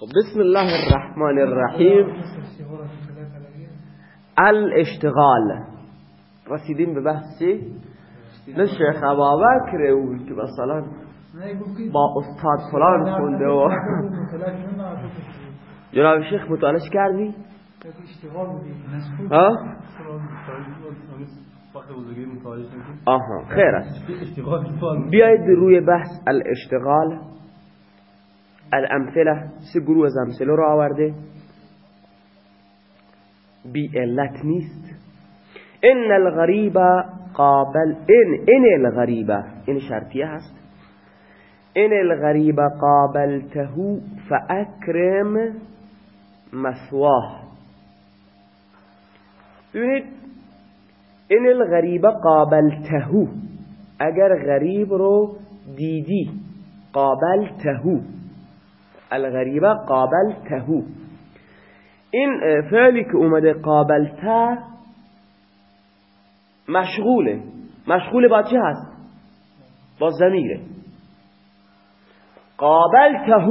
خب بسم الله الرحمن الرحیم. الاشتغال. رسیدیم به بحثی نه شیخ ابابکر او که مثلا با استاد فلان خونده و جناب شیخ مطالعه کردی؟ ها؟ آها خیر است. بیایید روی بحث الاشتغال. الأمثلة سه گروه از أمثلة رو آورده. بی علت نیست إن الغریب قابل إن إن الغریب این شرطیه هست. إن الغریب قابلته فاکرم مثواه. ببینید این الغریب قابلته. اگر غریب رو دیدی قابلته. الغریب قابلته. این فعلی که اومده قابلته مشغوله. مشغول با چه هست؟ با زمیره قابلته.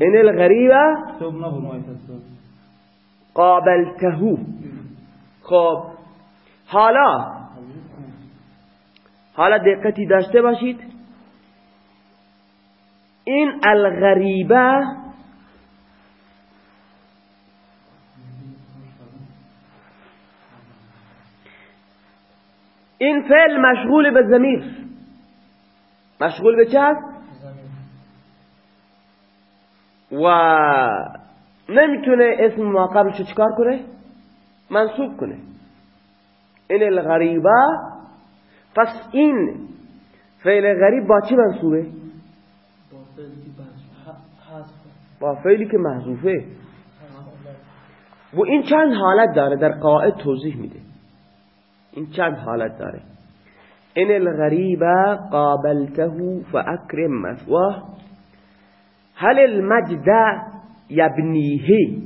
این الغریب قابلته. خب حالا حالا دقتی داشته باشید. این الغریبه این فعل مشغول به زمیر مشغول به چه و نمی‌تونه اسم ما قبلشو چکار کنه؟ منصوب کنه. این الغریبه پس این فعل غریب با چی منصوبه؟ با فعلی که محذوفه. و این چند حالت داره در قواعد توضیح میده. این چند حالت داره. این الغریب قابلته فاکرم مثواه. هل المجد یبنیه؟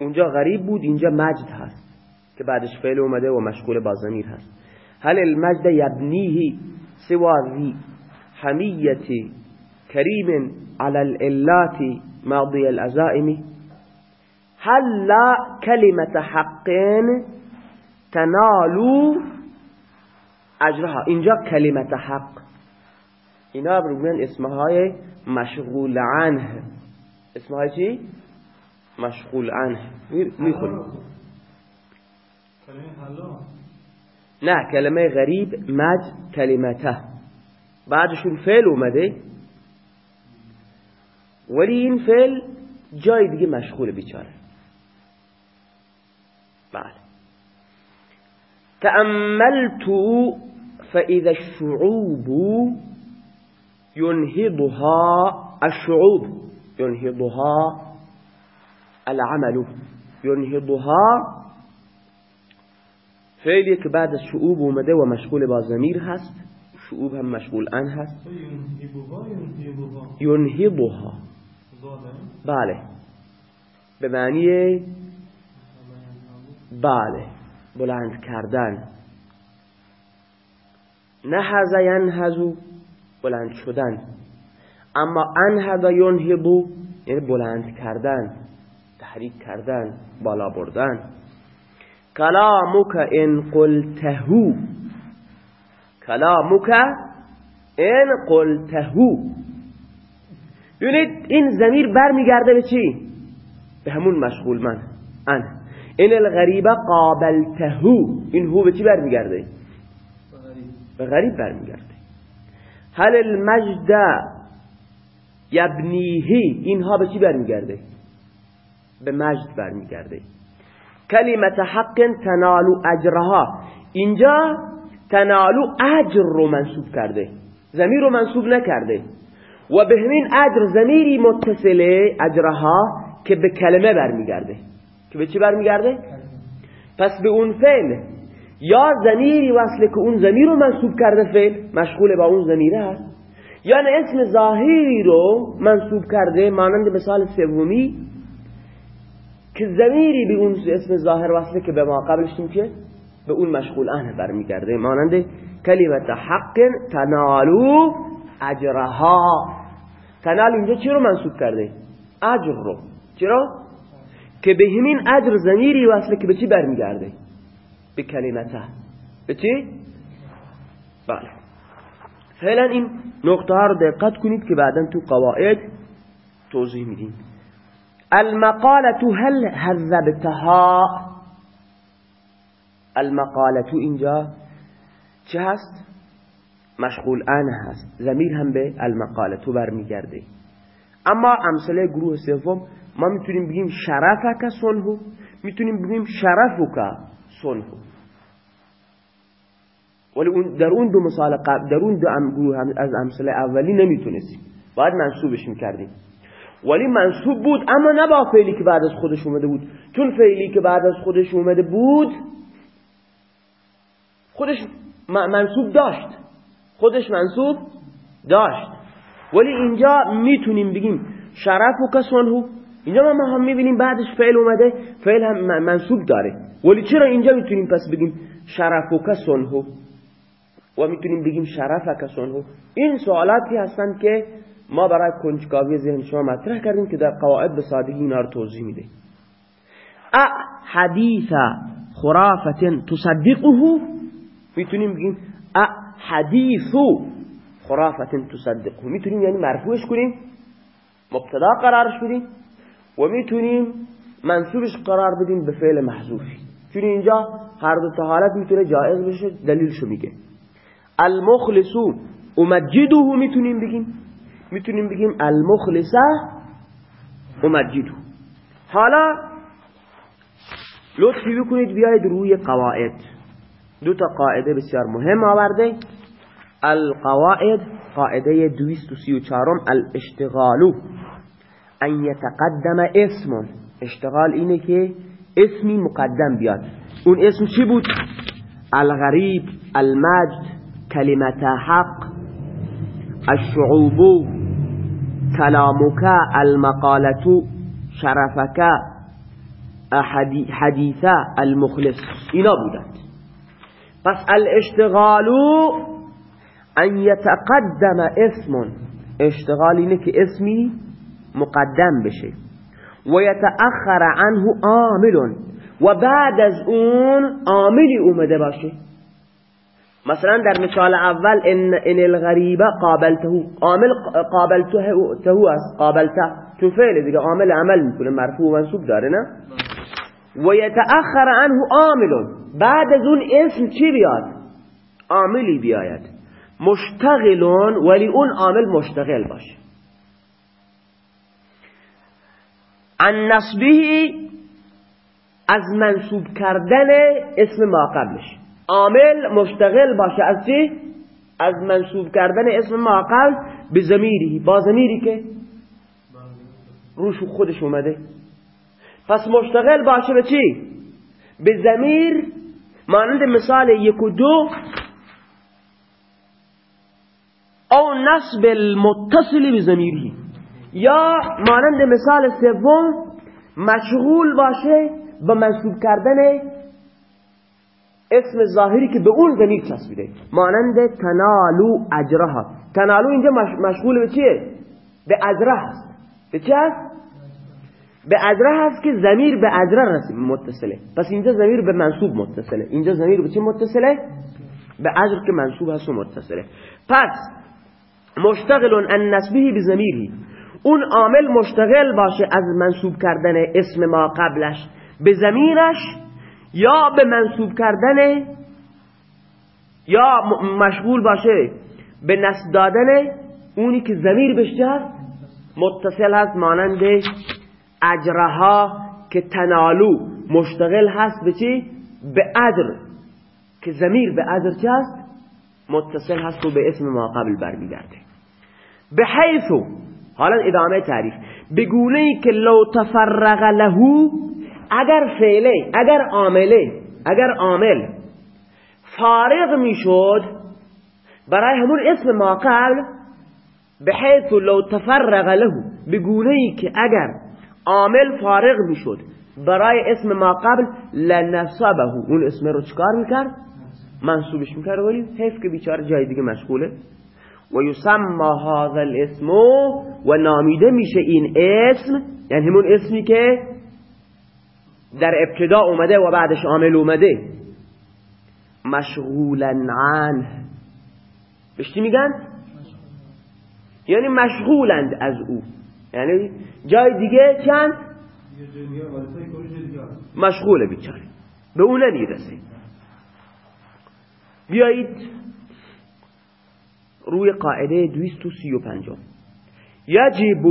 اونجا غریب بود اینجا مجد هست که بعدش فعل اومده و مشغول با هست. هل المجد یبنیه؟ سوا ذی حمیت کریم على الالات ماضی الأزائم. هل لا کلمت حق تنالو أجرها؟ اینجا کلمت حق. اینا بروگن اسمهای مشغول عنه. اسمهای چی؟ مشغول عنه. میخونیم نه کلمه غریب مج کلمته بعدشون فعل اومده. ولی این فعل جای دیگه مشغول بیچاره. بله تأملت فإذا الشعوب ينهضها الشعوب. ينهضها العمل. ينهضها فعلی که بعد از شعوب اومده و مشغول هست. شعوب هم مشغول ان هست. ینهضها بله. به معنی بله بلند کردن. نهز ینهزو بلند شدن. اما انهض ینهضو یعنی بلند کردن تحریک کردن بالا بردن. کلامک ان قلتهو. کلامک ان قلتهو. ببینید این زمیر برمیگرده به چی؟ به همون مشغول من ان. این الغریبه قابلتهو. این هو به چی برمیگرده؟ به غریب برمیگرده. هل المجد یبنیهی اینها به چی برمیگرده؟ به مجد برمیگرده. کلمت حق تنالو اجرها. اینجا تنالو اجر رو منصوب کرده. زمیر رو منصوب نکرده. و به همین اجر زمیری متصله اجرها که به کلمه برمیگرده. که به چی برمیگرده؟ پس به اون فعل. یا زمیری وصله که اون زمیر رو منصوب کرده فعل مشغول با اون زمیره هست یا نه اسم ظاهری رو منصوب کرده مانند مثال سومی که زمیری به اون اسم ظاهر وصله که به ما قبلشیم که به اون مشغول انه برمیگرده. مانند کلمت حق تنالو اجرها. تنال اینجا چی رو منصوب کرده؟ اجر رو. چرا؟ که به همین اجر زمیری وصله که به چی برمیگرده؟ به کلمته به چی؟ بله. فعلا این نقطه ها رو دقت کنید که بعدا تو قواعد توضیح میدیم. المقالة هل هذبتها؟ المقالة اینجا چه هست؟ مشغول ان هست. زمیر هم به المقاله تو برمیگرده. اما امثله گروه سوم ما می‌تونیم بگیم شرفک سنهو می‌تونیم بگیم شرفک سنهو ولی در اون دو مثال قبل در اون دو گروه از امثله اولی نمی‌تونستیم. باید منصوبش می‌کردیم. ولی منصوب بود اما نه با فعلی که بعد از خودش اومده بود. چون فعلی که بعد از خودش اومده بود خودش منصوب داشت. خودش منصوب داشت. ولی اینجا می‌تونیم بگیم شرف و کسانهو اینجا ما هم می‌بینیم بعدش فعل اومده فعل هم منصوب داره. ولی چرا اینجا می‌تونیم پس بگیم شرف و کسانهو و می‌تونیم بگیم شرف کسانهو این سوالاتی هستند که ما برای کنجکاوی ذهن شما مطرح کردیم که در قواعد به سادگی اینا رو توضیح میده. ا حدیث خرافت تصدقه می‌تونیم بگیم ا حدیث خرافت تصدقه می‌تونیم یعنی مرفوعش کنیم مبتدا قرارش بدیم و می‌تونیم منصوبش قرار بدیم به فعل محذوفی چون اینجا هر دو حالت می‌تونه جایز بشه دلیلشو میگه. المخلصو امجدوه می‌تونیم بگیم. می‌تونیم بگیم المخلصه امجدو حالا لطفی بکنید بیاید روی قواعد. دو تا قاعده بسیار مهم آورده. القواعد قاعده 234 الاشتغالو ان یتقدم اسم. اشتغال اینه که اسمی مقدم بیاد. اون اسم چی بود؟ الغریب المجد کلمت حق الشعوب کلامک المقالة شرفک حدیث المخلص. اینا بودند پس الاشتغالو ان یتقدم اسم. اشتغال اینه که اسمی مقدم بشه. و یتأخر عنه عامل. و بعد از اون عاملی اومده باشه. مثلا در مثال اول ان ان الغریبه قابلته. عامل قابلته است. قابلته. تو فعل دیگه عامل عمل می‌کنه. مرفوع و منصوب داره نه؟ و یتأخر عنه عامل. بعد از اون اسم چی بیاد؟ عاملی بیاید. مشتغلون ولی اون عامل مشتغل باشه. عن نصبه از منصوب کردن اسم ما قبلش. عامل مشتغل باشه از چی؟ از منصوب کردن اسم ما قبل به زمیری با زمیری که؟ روش خودش اومده. پس مشتغل باشه به چی؟ به زمیر مانند مثال یک و دو او نصب المتصل به زمیری یا مانند مثال سوم مشغول باشه با منصوب کردن اسم ظاهری که به اون زمیر چسبیده مانند تنالو اجرها تنالو اینجا مشغول به چیه؟ به اجره هست به چی هست؟ به اجره هست که زمیر به اجره متصله. پس اینجا زمیر به منصوب متصله. اینجا زمیر به چی متصله؟ به اجر که منصوب هست و متصله. پس مشتغل ان نسبه به زمیری اون عامل مشتغل باشه از منصوب کردن اسم ما قبلش به زمیرش یا به منصوب کردن یا مشغول باشه به نصب دادن. اونی که زمیر بهش هست متصل هست مانند اجرها که تنالو مشتغل هست به چی؟ به اجر که زمیر به اجر چه هست؟ متصل هست و به اسم ما قبل برمیگرده به حیثو حالا ادامه تعریف بگونه ای که لو تفرغ له اگر فعله اگر عامله اگر عامل فارغ می‌شد برای همون اسم ما قبل بحيث لو تفرغ له بگونه ای که اگر عامل فارغ می‌شد. برای اسم ما قبل لنصبه. اون اسم رو چکار می‌کرد؟ منصوبش می‌کرد. ولی حیف که بیچاره جای دیگه مشغوله. و یسمى هذا الاسم و نامیده میشه این اسم. یعنی همون اسمی که در ابتدا اومده و بعدش عامل اومده. مشغولا عنه بشتی میگن؟ یعنی مشغولند از او. یعنی جای دیگه چند؟ مشغوله بیچاره. به اون نمی‌رسه بیایید روی قاعده 235 یجب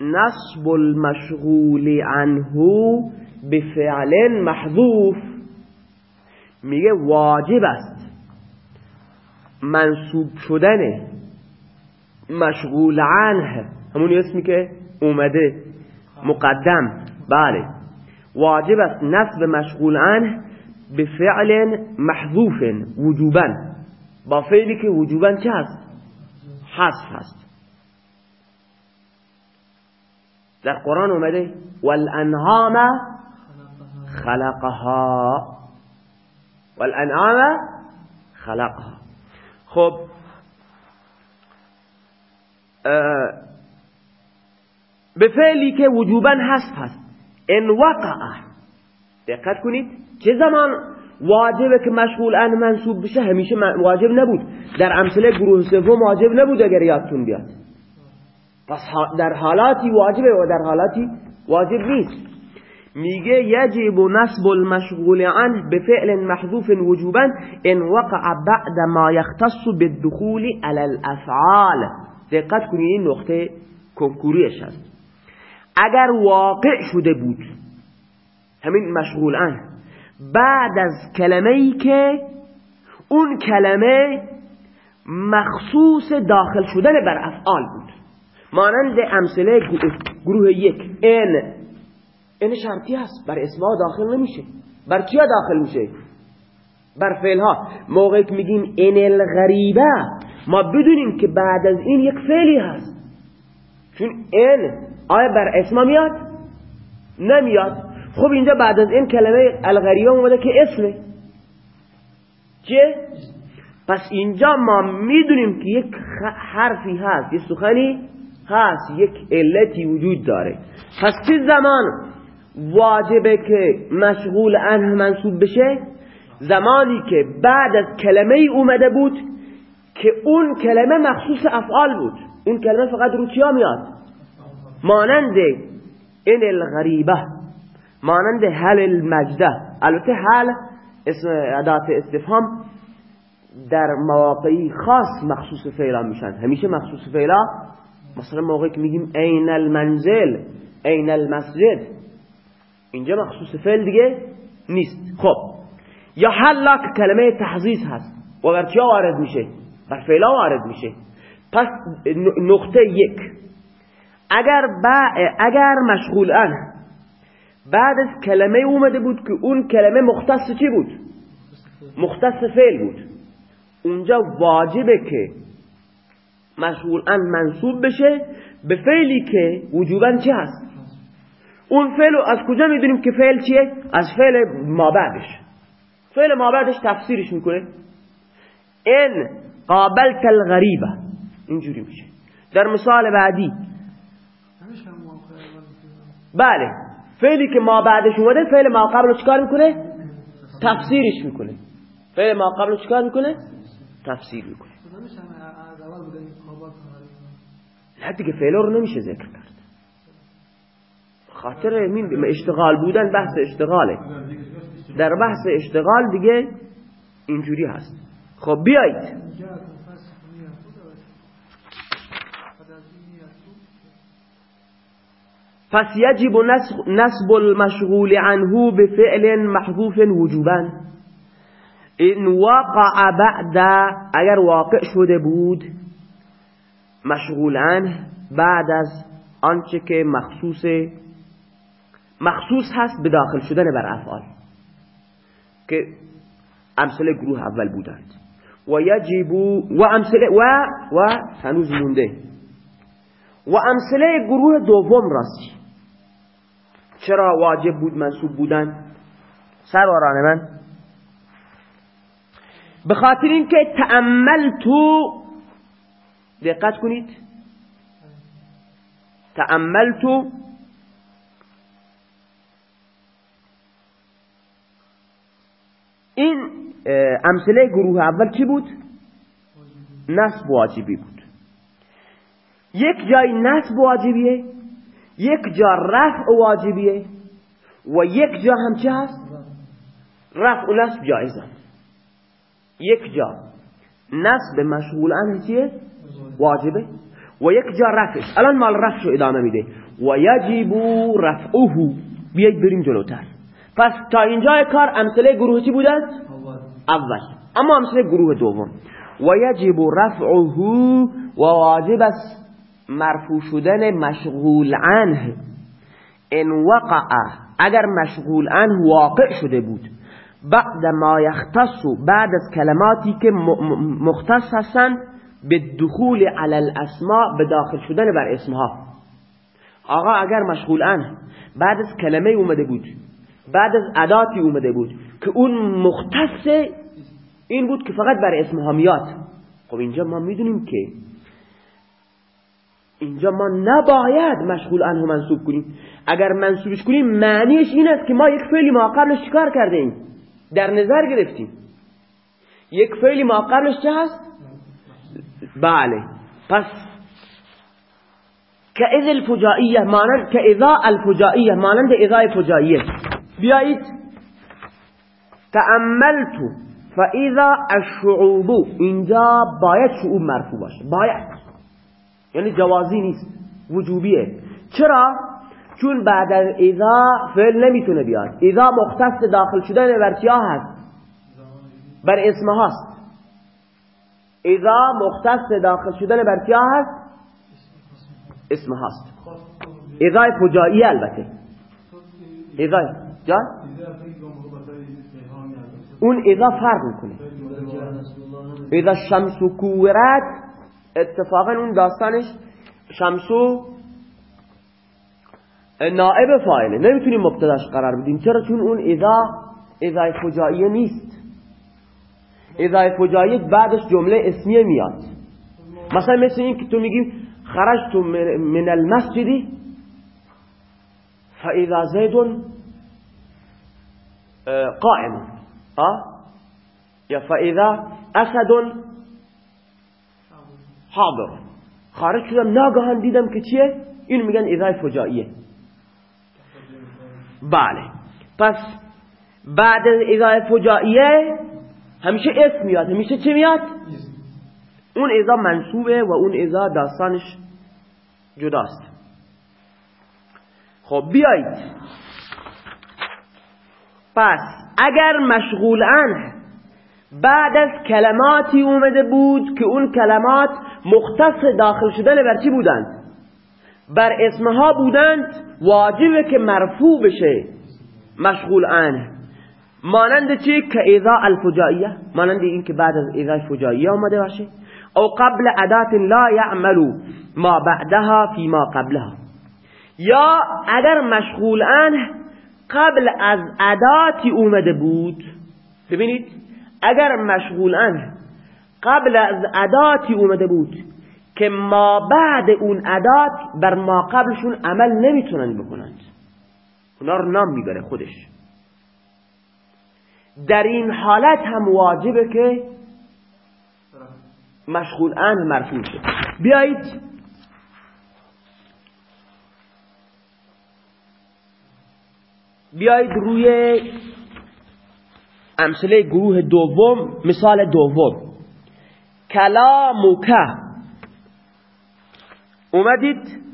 نصب المشغول عنه بفعل محذوف. میگه واجب است منصوب شدن مشغول عنه. همون اسمی که اومده. مقدم. بله. واجب است نصب مشغول عنه به فعل محذوف وجوبا. با فعلی که وجوبا چه هست؟ حذف هست. در قرآن اومده والانعام خلقها. والانعام خلقها. خب به فعلی که وجوبا هست هست ان وقع دقت کنید چه زمان واجبه که مشغول ان منصوب بشه؟ همیشه واجب نبود. در امثله گروه سوم واجب نبود اگر یادتون بیاد. پس در حالاتی واجبه و در حالاتی واجب نیست. میگه یجب نصب المشغول عنه بفعل محذوف وجوبا ان وقع بعد ما يختص بالدخول على الافعال. دقت کنید این نقطه کنکوریش هست. اگر واقع شده بود. همین مشغول عنه بعد از کلمه ای که اون کلمه مخصوص داخل شدن بر افعال بود. مانند امثله گروه یک ان. این شرطی هست بر اسمها داخل نمیشه. بر چیا داخل میشه؟ بر فعل ها. موقعی که میگیم این الغریبه ما بدونیم که بعد از این یک فعلی هست. چون این آیا بر اسما میاد؟ نمیاد. خب اینجا بعد از این کلمه الغریبه اومده که اسمه. چه؟ پس اینجا ما می‌دونیم که یک حرفی هست یک سخنی هست یک علتی وجود داره. پس چه زمان واجبه که مشغول عنه منصوب بشه؟ زمانی که بعد از کلمه اومده بود که اون کلمه مخصوص افعال بود. اون کلمه فقط رو میاد؟ مانند این الغریبه مانند هل المجده. البته هل ادات استفهام در مواقعی خاص مخصوص فعلا میشن. همیشه مخصوص فعلا مثلا موقعی که میگیم این المنزل این المسجد. اینجا مخصوص فعل دیگه نیست. خب. یا حلا که کلمه تحزیز هست. و بر چیا وارد میشه؟ بر فعلا وارد میشه. پس نقطه یک. اگر با اگر مشغول ان بعد از کلمه اومده بود که اون کلمه مختص چی بود؟ مختص فعل بود. اونجا واجبه که مشغول ان منصوب بشه به فعلی که وجوبا چه هست؟ اون فعل از کجا می‌دونیم که فعل چیه؟ از فعل ما بعدش فعل ما بعدش تفسیرش می‌کنه. ان قابلت الغریبه اینجوری میشه. در مثال بعدی بله. فعلی که ما بعدش اومده فعل ما قبل چکار می‌کنه؟ تفسیرش می‌کنه. فعل ما قبل چکار می‌کنه؟ تفسیر می‌کنه. نه دیگه فعل رو نمیشه ذکر کرد. خاطر اشتغال بودن بحث اشتغاله. در بحث اشتغال دیگه اینجوری هست. خب بیایید. پس یجب نصب المشغول عنه بفعل محذوف وجوبا. این وقع بعد اگر واقع شده بود مشغول عنه بعد از آنچه که مخصوص مخصوص هست به داخل شدن بر افعال. که امثله گروه اول بودند. و یجب و امثله و و هنوز مونده. و امثله گروه دوم راستی. چرا واجب بود منصوب بودن؟ سروران من. به خاطر اینکه تأمل تو دقت کنید. تأملتو این امثله گروه اول چی بود؟ نصب واجبی بود. یک جای نصب واجبیه یک جا رفع واجبیه و یک جا هم چه هست؟ رفع و نصب جایزه. یک جا نصب مشغول عنه چیه؟ واجبه. و یک جا رفعش. الان مال رفعشو ادامه میده. و یجب رفعه بیایید بریم جلوتر. پس تا اینجای کار امثله گروه چی بودند؟ اول. اما امثله گروه دوم. و یجب رفعه و واجب است. مرفوع شدن مشغول عنه. ان وقع اگر مشغول عنه واقع شده بود. بعد ما یختص بعد از کلماتی که مختص هستند به دخول علی الاسماء به داخل شدن بر اسمها. آقا اگر مشغول عنه بعد از کلمه اومده بود بعد از اداتی اومده بود که اون مختص این بود که فقط بر اسمها میاد. خب اینجا ما می‌دونیم که اینجا ما نباید مشغول عنه منصوب کنیم. اگر منصوبش کنیم معنیش این است که ما یک فعلی ما قبلش چیکار کرده ایم در نظر گرفتیم. یک فعلی ما قبلش چه هست؟ بله. پس که اذا الفجائیه مانند که اذا الفجائیه مانند اذا فجائیه. بیایید. تأملتو فاذا الشعوب. اینجا باید شعوب مرفوع باشه. باید. یعنی جوازی نیست وجوبیه. چرا؟ چون بعد از اذا فعل نمی‌تونه بیاد. اذا مختص داخل شدن بر چیا هست؟ بر اسم هاست. اذا مختص داخل شدن بر چیا هست؟ اسم هاست. اذا فجایی البته؟ اذا جان؟ اون اذا فرق می‌کنه. اذا شمس کورت اتفاقا اون داستانش شمسو نائب فاعله. نمی‌تونیم مبتداش قرار بدیم. چرا؟ چون اون اذا اذا فجاییه نیست. اذا فجاییه بعدش جمله اسمیه میاد. مثلا مثل این که تو میگیم خرجت من المسجد فاذا زید قائم. ها؟ یا فاذا اسد حاضر. خارج شدم ناگهان دیدم که چیه؟ این میگن اذا فجاییه بله. پس بعد از فجائیه همیشه اسم میاد. همیشه چه میاد؟ اون اذا منصوبه و اون اذا داستانش جداست. خب بیایید. پس اگر مشغول عنه بعد از کلماتی اومده بود که اون کلمات مختص داخل شدن بر چی بودند بر اسمها بودند واجبه که مرفوع بشه. مشغول عنه مانند چی؟ که اذا الفجائیه. مانند این که بعد از اذا الفجائیه آمده باشه. او قبل ادات لا يعمل ما بعدها فی ما قبلها. یا اگر مشغول عنه قبل از اداتی اومده بود. ببینید اگر مشغول عنه قبل از اداتی اومده بود که ما بعد اون ادات بر ما قبلشون عمل نمی‌تونن بکنند اونا رو نام می‌بره خودش. در این حالت هم واجبه که مشغول عنه مرفوع شد. بیایید. بیایید روی امثله گروه دوم مثال دوم. کلامک. اومدید؟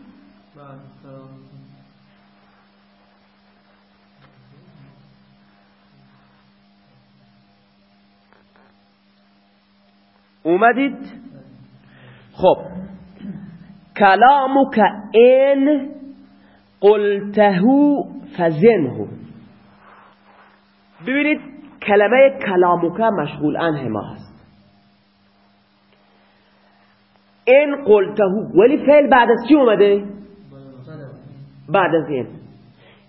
اومدید؟ خب. کلامک این قلتهو فزنه ببینید کلمه کلامک مشغول عنه ما هست این قلتهو ولی فعل بعد از چی اومده؟ بعد از این.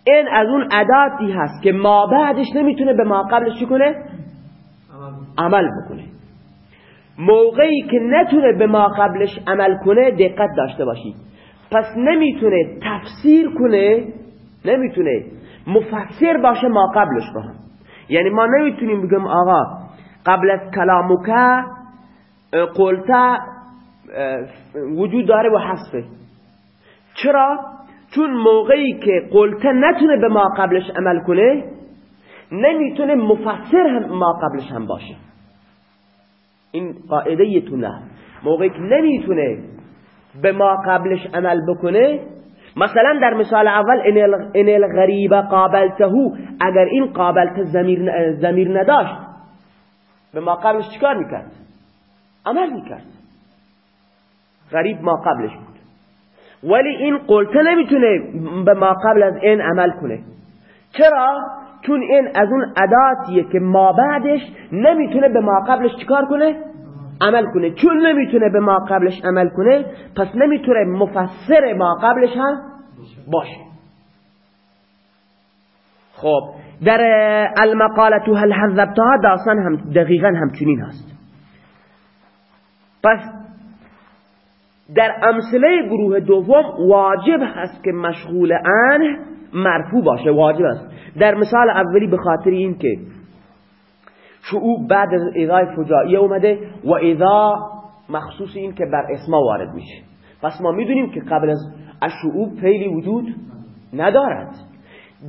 این از اون عداتی هست که ما بعدش نمی‌تونه به ما قبلش چی کنه؟ عمل بکنه. موقعی که نتونه به ما قبلش عمل کنه دقت داشته باشید. پس نمی‌تونه تفسیر کنه نمی‌تونه مفسر باشه ما قبلش رو هم. یعنی ما نمی‌تونیم بگم آقا قبل از کلاموکه قلتا وجود داره و حذفه. چرا؟ چون موقعی که قلته نتونه به ما قبلش عمل کنه نمی‌تونه مفسر هم ما قبلش هم باشه. این قاعده تونه موقعی که نمی‌تونه به ما قبلش عمل بکنه مثلا در مثال اول ان الغریب قابلته. اگر این قابلته زمیر, زمیر نداشت به ما قبلش چیکار می‌کرد؟ عمل می‌کرد. غریب ما قبلش بود. ولی این قلته نمی‌تونه به ما قبل از این عمل کنه. چرا؟ چون این از اون عداتیه که ما بعدش نمی‌تونه به ما قبلش چیکار کنه؟ عمل کنه. چون نمی‌تونه به ما قبلش عمل کنه پس نمی‌تونه مفسر ما قبلش هم باشه. خب در المقالة هل حذبتها؟ داستان هم دقیقا همچنین هست. پس در امثله گروه دوم واجب هست که مشغول عنه مرفوع باشه. واجب است. در مثال اولی به خاطر این که شعوب بعد از اضای فجائیه اومده و اذا مخصوص این که بر اسما وارد میشه. پس ما می‌دونیم که قبل از شعوب فعلی وجود ندارد.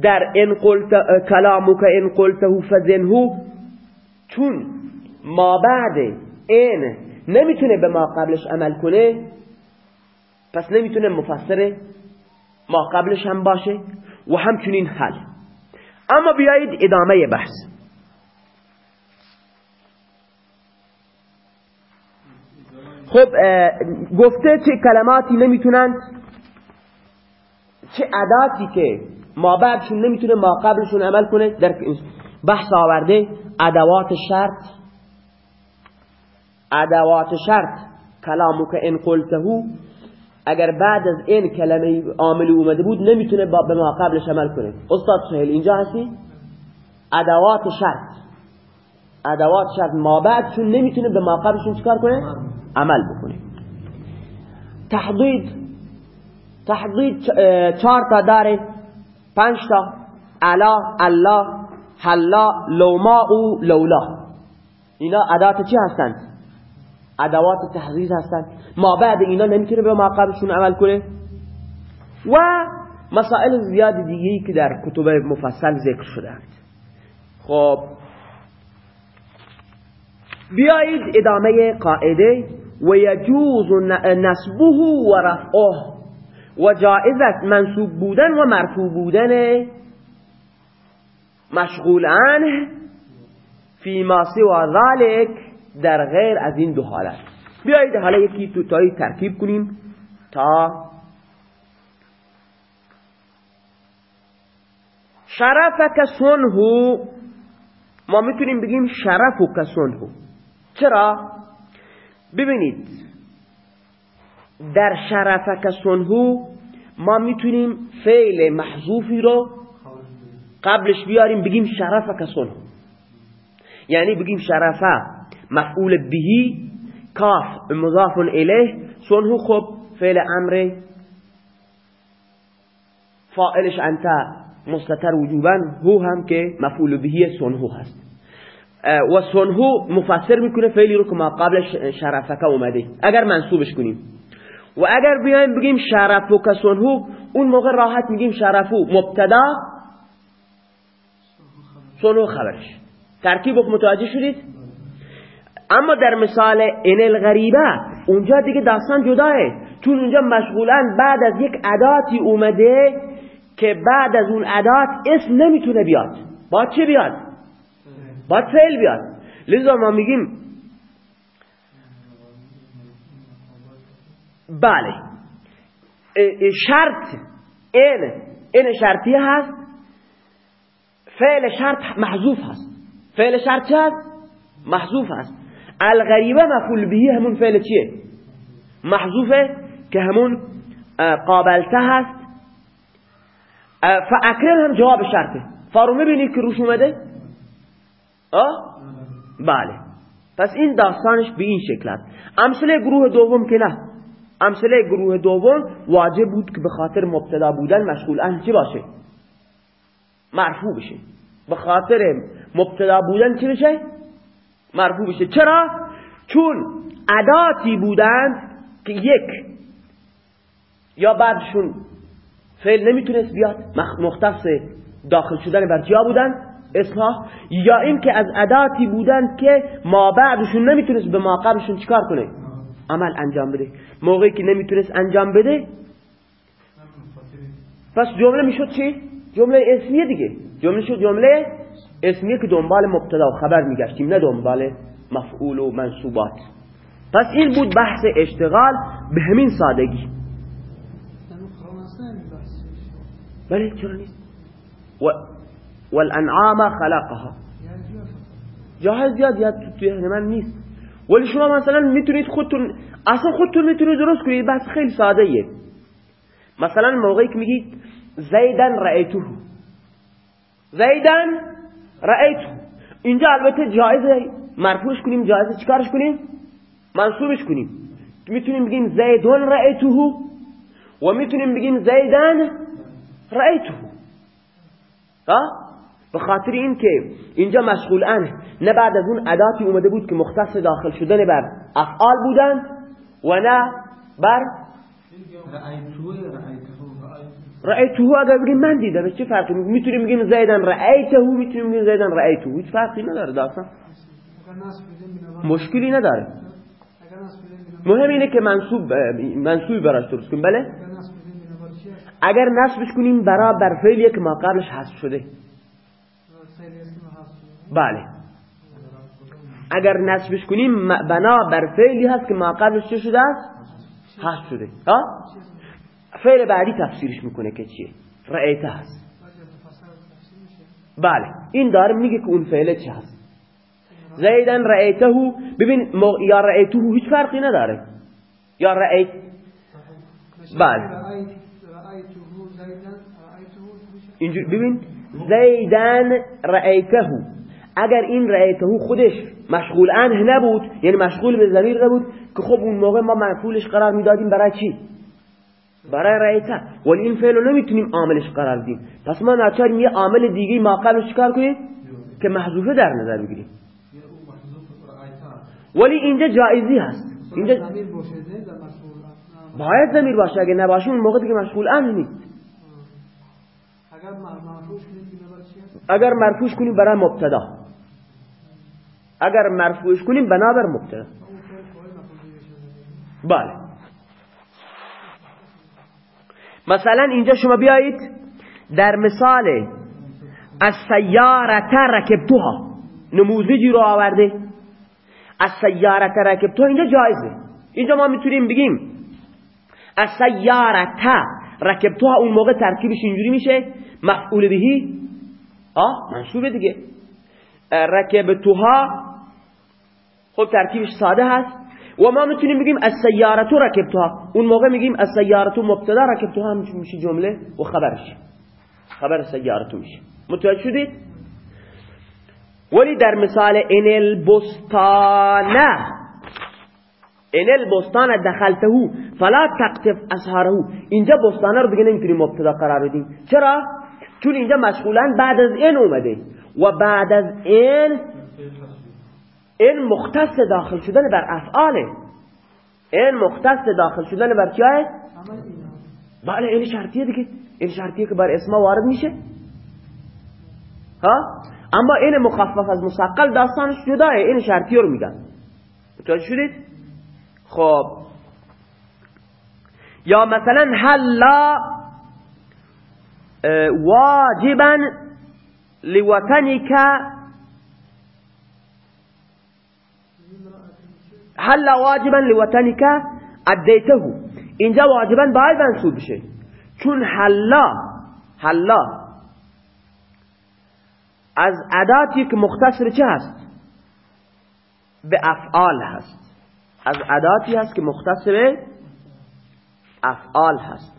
در ان قلت کلامک ان قلته فزنه چون ما بعد این نمی‌تونه به ما قبلش عمل کنه پس نمی‌تونه مفسر ما قبلش هم باشه و همچنین حل. اما بیایید ادامه بحث. خب گفته چه کلماتی نمی‌تونند چه عداتی که ما بعدشون نمی‌تونه ما قبلشون عمل کنه در بحث آورده ادوات شرط. ادوات شرط کلامو که ان قلته اگر بعد از این کلمه عامل اومده بود نمی‌تونه به ما قبلش عمل کنه. استاد سهیل اینجا هستی؟ ادوات شرط. ادوات شرط ما بعدشون نمی‌تونه به ما قبلشون چکار کنه؟ عمل بکنه. تحضید تحضید چهار تا داره. پنج تا. علا الله حلا لوما و لولا. اینا ادات چی هستند ادوات تحضید هستند ما بعد اینا نمی‌تونه به ما عمل کنه. و مسائل زیاد دیگه که در کتب مفصل ذکر شده خب بیایید ادامه قاعده. و یجوز نسبه و رفعه و جائزت منصوب بودن و مرفوع بودن. مشغول عنه فی ما سوا ذلك در غیر از این دو حالت. بیایید حالا یکی تو تایی ترکیب کنیم تا شرف سنهو ما می‌تونیم بگیم شرف کسنهو چرا؟ ببینید در شرف کسنهو ما می‌تونیم فعل محذوفی رو قبلش بیاریم بگیم شرف کسنهو یعنی بگیم شرفه مفعول بهی کاف مضاف الیه. سنهو خب فعل امر فائلش انت مستتر وجوبا هو هم که مفعول بهی سنهو هست. و سنهو مفسر می‌کنه فعلی رو که ما قبلش شرفکه اومده. اگر منصوبش کنیم. و اگر بیایم بگیم شرفو که سنهو اون موقع راحت میگیم شرفو. مبتدا سنهو خبرش. ترکیب متوجه شدید؟ اما در مثال این الغریبه اونجا دیگه داستان جداه چون اونجا مشغولن بعد از یک عداتی اومده که بعد از اون عدات اسم نمی‌تونه بیاد. با چه بیاد؟ باید فعل بیاد. لذا ما میگیم بله. شرط این این شرطی هست. فعل شرط محذوف هست. فعل شرط چه هست؟ محذوف هست. الغریبه مفعول بهی همون فعل چیه؟ محذوفه که همون قابلته هست. فاکرم هم جواب شرطه. فارو می‌بینید که روش اومده؟ آه؟ بله. پس این داستانش به این شکل است. امثله گروه دوم که نه. امثله گروه دوم واجب بود که به خاطر مبتدا بودن مشغول ان چی باشه؟ مرفوع بشه. به خاطر مبتدا بودن چی بشه؟ مرفوع بشه. چرا؟ چون اداتی بودند که یک یا بعدشون فعل نمی‌تونست بیاد مختص داخل شدن بر جا بودن. اسمها یا این که از اداتی بودن که ما بعدشون نمی‌تونست به ما قبلشون چیکار کنه؟ عمل انجام بده. موقعی که نمی‌تونست انجام بده پس جمله می‌شد چی؟ جمله اسمیه دیگه. جمله شد جمله اسمیه که دنبال مبتدا و خبر میگشتیم نه دنبال مفعول و منصوبات. پس این بود بحث اشتغال به همین سادگی. بله چرا نیست؟ و والأنعام خلقها. جاهای زیاد یاد توی من نیست. ولی شما مثلا میتونید خودتون أصلا خودتون میتونید درست کنید بحث خیلی ساده ایه مثلا موقعی که میگید زیدن رأیتوه. زیدن رأیتو اینجا البته جایزه مرفوعش کنیم جایزه چیکارش کنیم؟ منصوبش کنیم. میتونیم بگیم زیدون رأیتوه و میتونیم بگیم زیدن رأیتوه. ها؟ به خاطر این که اینجا مشغول ان نه بعد از اون اداتی اومده بود که مختص داخل شدن بر افعال بودن و نه بر رأیتوه اگر بگیم من دیدم چه فرقی می‌تونیم بگیم زیدن رأیته می‌تونیم بگیم زیدن رأیته هیچ فرقی نداره داستان. مشکلی نداره. مهم اینه که منصوب منصوب براش درست کنیم. بله؟ اگر نصبش کنیم برا بر فعلی که ما قبلش حذف شده. بله. اگر نصبش کنیم بنا بر فعلی هست که ما قبلش چه شده است؟ حذف شده. ها؟ فعل بعدی تفسیرش می‌کنه که چیه؟ رأیته هست. بله. این داره میگه که اون فعل چه هست. زیدن رأیته ببین یا رأیته هیچ فرقی نداره. یا رأیت بله. اینجور ببین زیدن رأیته اگر این رأیته خودش مشغول عنه نبود یعنی مشغول به ضمیر نبود که خب اون موقع ما مفعولش قرار می‌دادیم برای چی؟ برای رأیته ولی این فعل رو نمی‌تونیم عاملش قرار بدیم. پس ما ناچاریم یه عامل دیگه ما قبلش چیکار کنیم؟ که محذوفه در نظر بگیریم. ولی اینجا جایزی هست. اینجا باید ضمیر باشه. اگه نباشه اون موقع دیگه مشغول عنه نیست. اگر مرفوش کنیم برای مبتدا. اگر مرفوعش کنیم بنابر مبتدا. بله. مثلا اینجا شما بیایید. در مثال از سیارت رکبتوها. نموزجی رو آورده. از سیارت رکبتوها اینجا جایزه. اینجا ما می‌تونیم بگیم. از سیارت رکبتوها اون موقع ترکیبش اینجوری میشه. مفعول بهی آه منصوبه دیگه. رکبتوها خب ترکیبش ساده هست. و ما می‌تونیم بگیم از سیارتو رکبتوها. اون موقع میگیم از سیارتو مبتدا رکبتوها میشه جمله و خبرش. خبر سیارتو میشه. متوجه شدید؟ ولی در مثال ان البستانه ان البستان دخلته فلا تقتف اسهاره اینجا بستانه رو دیگه نمی‌تونیم مبتدا قرار بدیم چرا چون اینجا مشغولن بعد از این اومده و بعد از این این مختص داخل شدن بر افعاله این مختص داخل شدن بر چیه بله این شرطیه دیگه این شرطیه که بر اسما وارد میشه ها اما این مخفف از مسقل داستانش جداه این شرطیه رو میگن متوجه شدید خب. یا مثلا حلا واجبا لوطنك هل واجبا لوطنك ادیته اینجا واجبا باید منصوب بشه. چون حلا حلا از اداتی که مختص به چه هست؟ به افعال هست. از عداتی هست که مختص به افعال هست.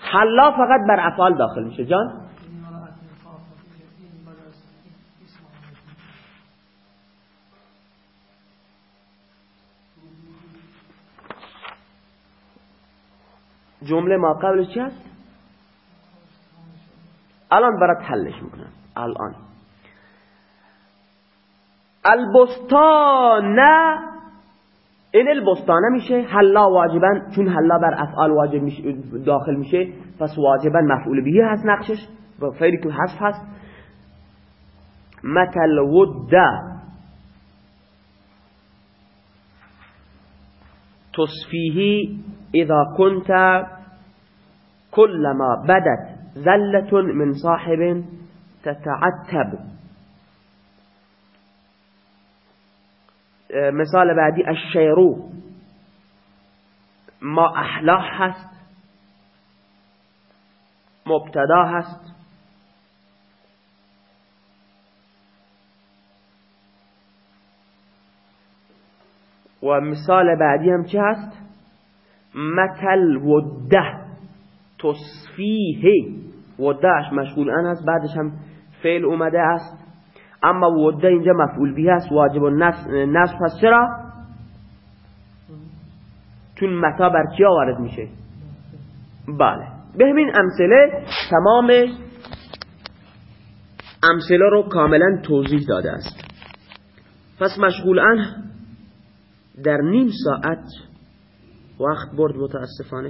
حلا فقط بر افعال داخل میشه. جان؟ جمله ما قبل چی هست؟ الان برات حلش می‌کنم. الان. البستان این البستانه میشه حلا واجبا چون حلا بر افعال واجب میشه داخل میشه. پس واجبا مفعول به هست نقشش. و فعلی که حذف هست مثل وده تصفیه اذا كنت كلما بدت زلة من صاحب تتعتب. مثال بعدی الشیرو. ما احلاح هست مبتدا هست. و مثال بعدی هم چه هست؟ متل وده تصفیه. ودهش مشغول ان هست بعدش هم فعل اومده است. اما وده اینجا مفعول به است واجب نصف هست چرا؟ چون متا بر چیا وارد میشه؟ بله. به همین امثله تمام امثله رو کاملا توضیح داده است. پس مشغول ان در نیم ساعت وقت برد متاسفانه.